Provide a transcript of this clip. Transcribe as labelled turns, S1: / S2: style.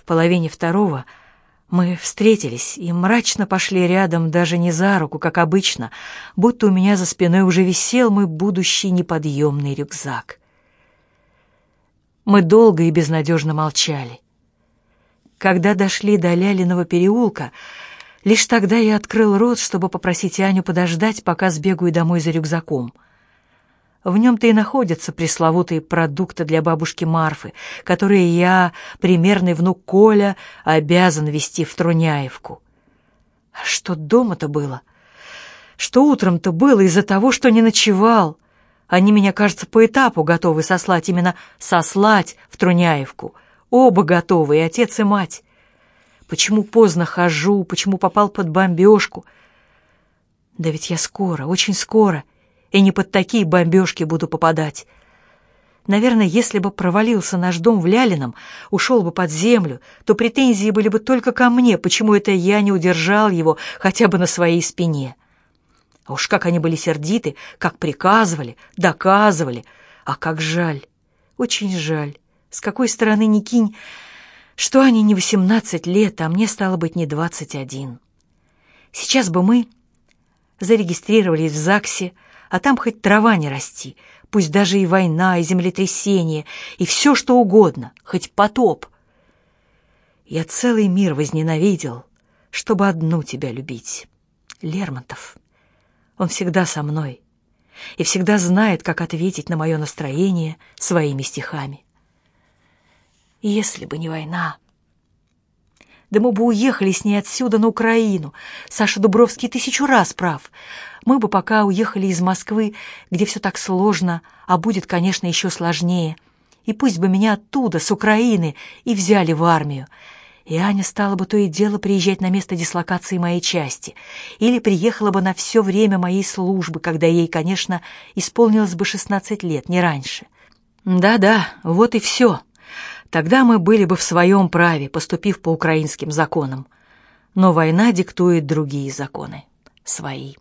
S1: В половине второго мы встретились и мрачно пошли рядом даже не за руку, как обычно, будто у меня за спиной уже висел мой будущий неподъемный рюкзак. Мы долго и безнадежно молчали. Когда дошли до Лялиного переулка, лишь тогда я открыл рот, чтобы попросить Аню подождать, пока сбегаю домой за рюкзаком — в нем-то и находятся пресловутые продукты для бабушки Марфы, которые я, примерный внук Коля, обязан вести в Труняевку. А что дома-то было? Что утром-то было из-за того, что не ночевал? Они меня, кажется, по этапу готовы сослать, именно сослать в Труняевку. Оба готовы, и отец, и мать. Почему поздно хожу, почему попал под бомбежку? Да ведь я скоро, очень скоро — и не под такие бомбежки буду попадать. Наверное, если бы провалился наш дом в Лялином, ушел бы под землю, то претензии были бы только ко мне, почему это я не удержал его хотя бы на своей спине. А уж как они были сердиты, как приказывали, доказывали. А как жаль, очень жаль. С какой стороны ни кинь, что они не восемнадцать лет, а мне стало быть не двадцать один. Сейчас бы мы зарегистрировались в ЗАГСе, а там хоть трава не расти, пусть даже и война, и землетрясение, и все что угодно, хоть потоп. Я целый мир возненавидел, чтобы одну тебя любить. Лермонтов. Он всегда со мной и всегда знает, как ответить на мое настроение своими стихами. Если бы не война... Да мы бы уехали с ней отсюда на Украину. Саша Дубровский тысячу раз прав мы бы пока уехали из Москвы, где все так сложно, а будет, конечно, еще сложнее. И пусть бы меня оттуда, с Украины, и взяли в армию. И Аня стала бы то и дело приезжать на место дислокации моей части. Или приехала бы на все время моей службы, когда ей, конечно, исполнилось бы 16 лет, не раньше. Да-да, вот и все. Тогда мы были бы в своем праве, поступив по украинским законам. Но война диктует другие законы, свои.